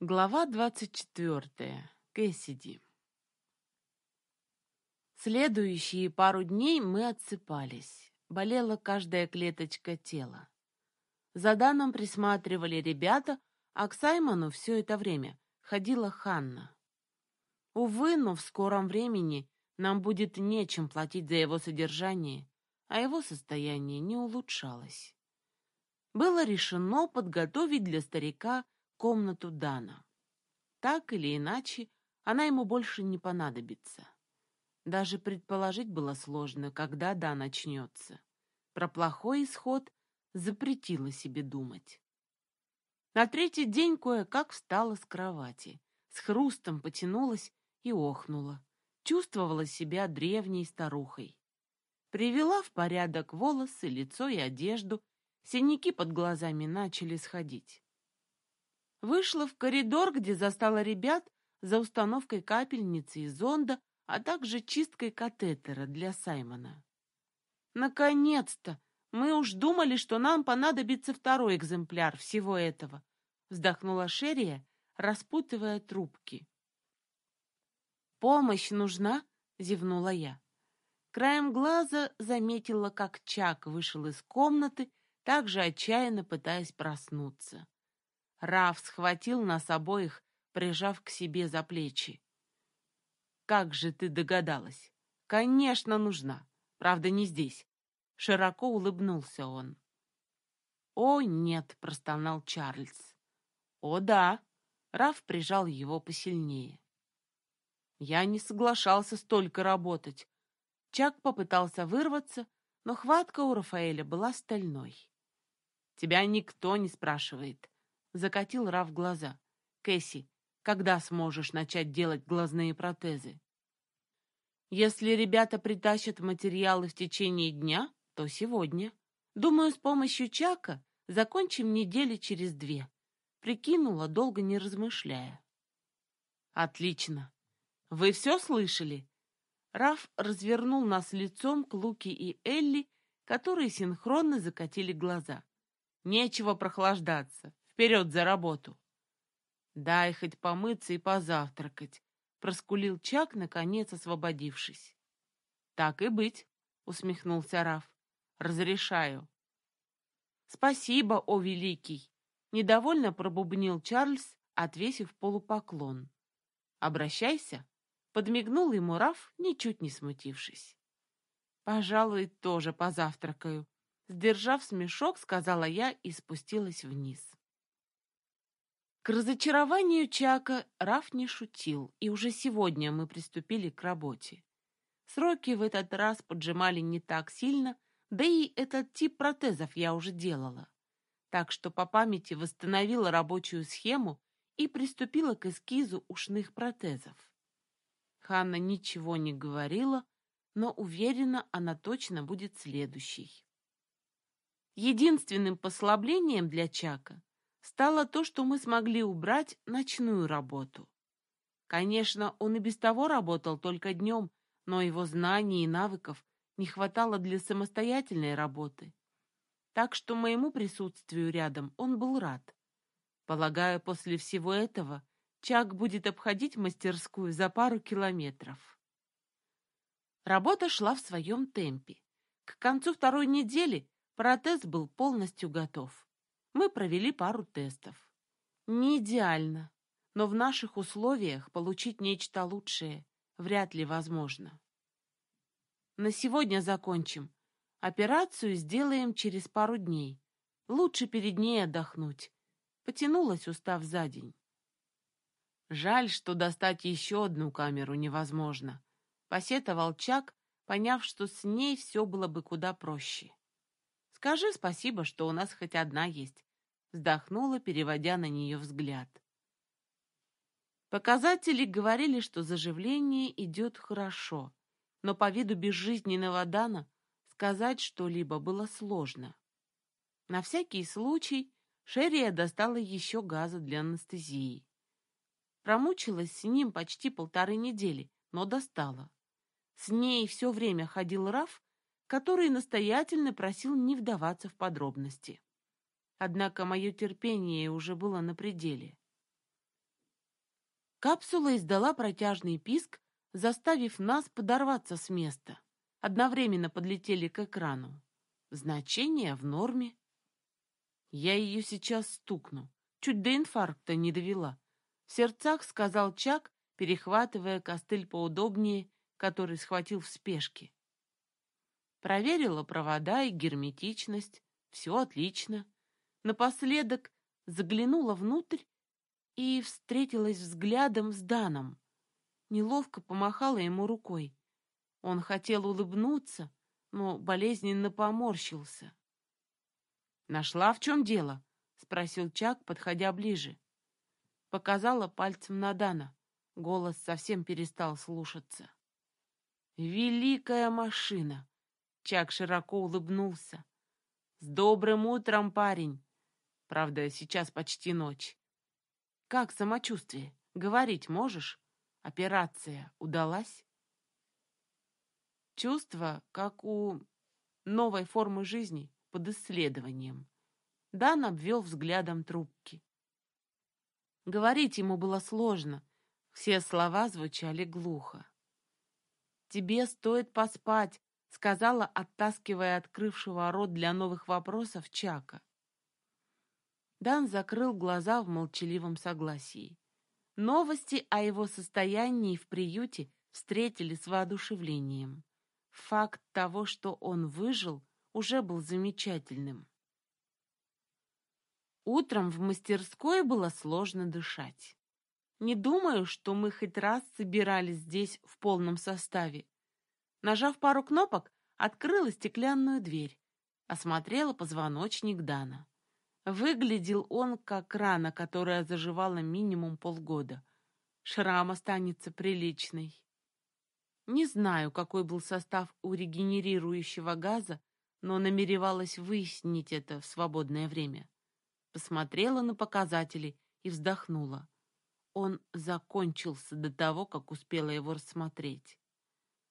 Глава двадцать четвертая. Кэссиди. Следующие пару дней мы отсыпались. Болела каждая клеточка тела. За Даном присматривали ребята, а к Саймону все это время ходила Ханна. Увы, но в скором времени нам будет нечем платить за его содержание, а его состояние не улучшалось. Было решено подготовить для старика комнату Дана. Так или иначе, она ему больше не понадобится. Даже предположить было сложно, когда Дан начнется. Про плохой исход запретила себе думать. На третий день кое-как встала с кровати, с хрустом потянулась и охнула. Чувствовала себя древней старухой. Привела в порядок волосы, лицо и одежду, синяки под глазами начали сходить. Вышла в коридор, где застала ребят за установкой капельницы и зонда, а также чисткой катетера для Саймона. «Наконец-то! Мы уж думали, что нам понадобится второй экземпляр всего этого», вздохнула Шерия, распутывая трубки. «Помощь нужна?» — зевнула я. Краем глаза заметила, как Чак вышел из комнаты, также отчаянно пытаясь проснуться. Раф схватил нас обоих, прижав к себе за плечи. «Как же ты догадалась? Конечно, нужна. Правда, не здесь». Широко улыбнулся он. «О, нет!» — простонал Чарльз. «О, да!» — Раф прижал его посильнее. Я не соглашался столько работать. Чак попытался вырваться, но хватка у Рафаэля была стальной. «Тебя никто не спрашивает», Закатил Раф глаза. «Кэсси, когда сможешь начать делать глазные протезы?» «Если ребята притащат материалы в течение дня, то сегодня. Думаю, с помощью Чака закончим недели через две». Прикинула, долго не размышляя. «Отлично. Вы все слышали?» Раф развернул нас лицом к Луки и Элли, которые синхронно закатили глаза. «Нечего прохлаждаться. Вперед за работу!» «Дай хоть помыться и позавтракать», — проскулил Чак, наконец освободившись. «Так и быть», — усмехнулся Раф. «Разрешаю». «Спасибо, о великий!» — недовольно пробубнил Чарльз, отвесив полупоклон. «Обращайся», — подмигнул ему Раф, ничуть не смутившись. «Пожалуй, тоже позавтракаю», — сдержав смешок, сказала я и спустилась вниз. К разочарованию Чака Раф не шутил, и уже сегодня мы приступили к работе. Сроки в этот раз поджимали не так сильно, да и этот тип протезов я уже делала. Так что по памяти восстановила рабочую схему и приступила к эскизу ушных протезов. Ханна ничего не говорила, но уверена, она точно будет следующей. Единственным послаблением для Чака стало то, что мы смогли убрать ночную работу. Конечно, он и без того работал только днем, но его знаний и навыков не хватало для самостоятельной работы. Так что моему присутствию рядом он был рад. Полагаю, после всего этого Чак будет обходить мастерскую за пару километров. Работа шла в своем темпе. К концу второй недели протез был полностью готов мы провели пару тестов. Не идеально, но в наших условиях получить нечто лучшее вряд ли возможно. На сегодня закончим. Операцию сделаем через пару дней. Лучше перед ней отдохнуть. Потянулась, устав за день. Жаль, что достать еще одну камеру невозможно. Посетовал Чак, поняв, что с ней все было бы куда проще. Скажи спасибо, что у нас хоть одна есть вздохнула, переводя на нее взгляд. Показатели говорили, что заживление идет хорошо, но по виду безжизненного Дана сказать что-либо было сложно. На всякий случай Шерия достала еще газа для анестезии. Промучилась с ним почти полторы недели, но достала. С ней все время ходил Раф, который настоятельно просил не вдаваться в подробности. Однако мое терпение уже было на пределе. Капсула издала протяжный писк, заставив нас подорваться с места. Одновременно подлетели к экрану. Значение в норме. Я ее сейчас стукну. Чуть до инфаркта не довела. В сердцах сказал Чак, перехватывая костыль поудобнее, который схватил в спешке. Проверила провода и герметичность. Все отлично. Напоследок заглянула внутрь и встретилась взглядом с Даном. Неловко помахала ему рукой. Он хотел улыбнуться, но болезненно поморщился. «Нашла, в чем дело?» — спросил Чак, подходя ближе. Показала пальцем на Дана. Голос совсем перестал слушаться. «Великая машина!» Чак широко улыбнулся. «С добрым утром, парень! Правда, сейчас почти ночь. Как самочувствие? Говорить можешь? Операция удалась? Чувство, как у новой формы жизни под исследованием. Дан обвел взглядом трубки. Говорить ему было сложно. Все слова звучали глухо. «Тебе стоит поспать», — сказала, оттаскивая открывшего рот для новых вопросов Чака. Дан закрыл глаза в молчаливом согласии. Новости о его состоянии в приюте встретили с воодушевлением. Факт того, что он выжил, уже был замечательным. Утром в мастерской было сложно дышать. Не думаю, что мы хоть раз собирались здесь в полном составе. Нажав пару кнопок, открыла стеклянную дверь, осмотрела позвоночник Дана. Выглядел он как рана, которая заживала минимум полгода. Шрам останется приличный. Не знаю, какой был состав у регенерирующего газа, но намеревалась выяснить это в свободное время. Посмотрела на показатели и вздохнула. Он закончился до того, как успела его рассмотреть.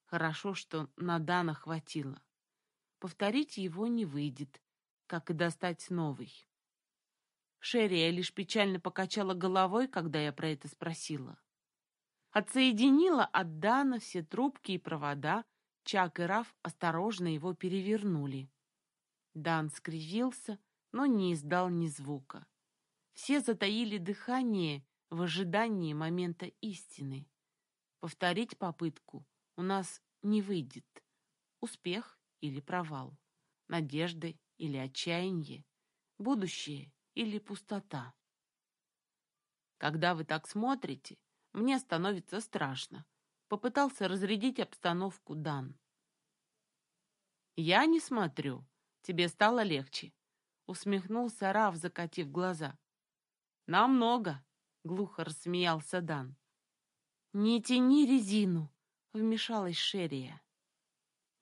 Хорошо, что на Дана хватило. Повторить его не выйдет, как и достать новый. Шерия лишь печально покачала головой, когда я про это спросила. Отсоединила от Дана все трубки и провода, Чак и Раф осторожно его перевернули. Дан скривился, но не издал ни звука. Все затаили дыхание в ожидании момента истины. Повторить попытку у нас не выйдет. Успех или провал, надежды или отчаяние, будущее или пустота. Когда вы так смотрите, мне становится страшно. Попытался разрядить обстановку Дан. Я не смотрю. Тебе стало легче. Усмехнулся Раф, закатив глаза. Намного, глухо рассмеялся Дан. Не тяни резину, вмешалась Шерия.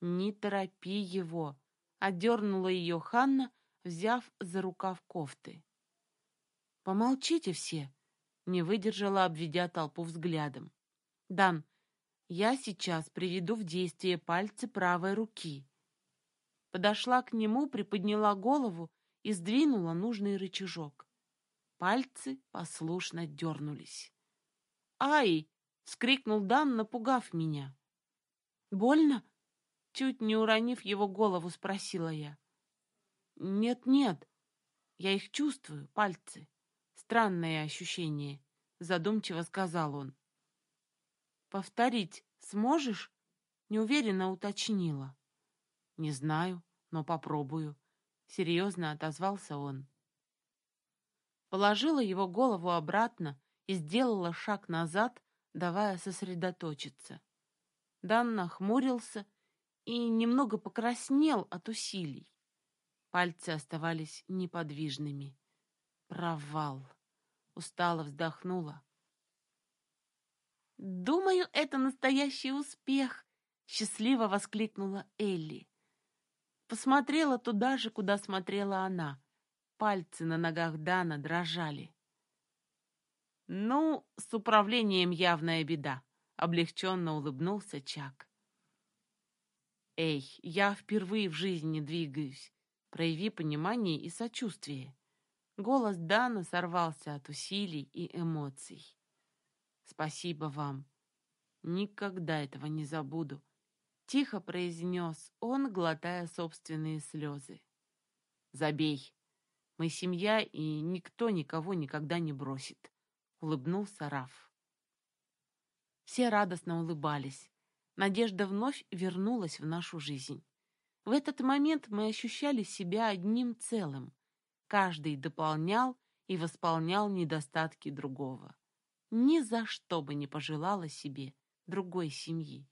Не торопи его, одернула ее Ханна, взяв за рукав кофты. «Помолчите все!» — не выдержала, обведя толпу взглядом. «Дан, я сейчас приведу в действие пальцы правой руки». Подошла к нему, приподняла голову и сдвинула нужный рычажок. Пальцы послушно дернулись. «Ай!» — скрикнул Дан, напугав меня. «Больно?» — чуть не уронив его голову, спросила я. «Нет-нет, я их чувствую, пальцы». Странное ощущение, задумчиво сказал он. Повторить сможешь? Неуверенно уточнила. Не знаю, но попробую. Серьезно отозвался он. Положила его голову обратно и сделала шаг назад, давая сосредоточиться. Дан нахмурился и немного покраснел от усилий. Пальцы оставались неподвижными. Провал устало вздохнула. «Думаю, это настоящий успех!» — счастливо воскликнула Элли. Посмотрела туда же, куда смотрела она. Пальцы на ногах Дана дрожали. «Ну, с управлением явная беда», — облегченно улыбнулся Чак. «Эй, я впервые в жизни двигаюсь. Прояви понимание и сочувствие. Голос Дана сорвался от усилий и эмоций. Спасибо вам. Никогда этого не забуду. Тихо произнес он, глотая собственные слезы. Забей. Мы семья, и никто никого никогда не бросит. Улыбнулся Раф. Все радостно улыбались. Надежда вновь вернулась в нашу жизнь. В этот момент мы ощущали себя одним целым. Каждый дополнял и восполнял недостатки другого. Ни за что бы не пожелала себе другой семьи.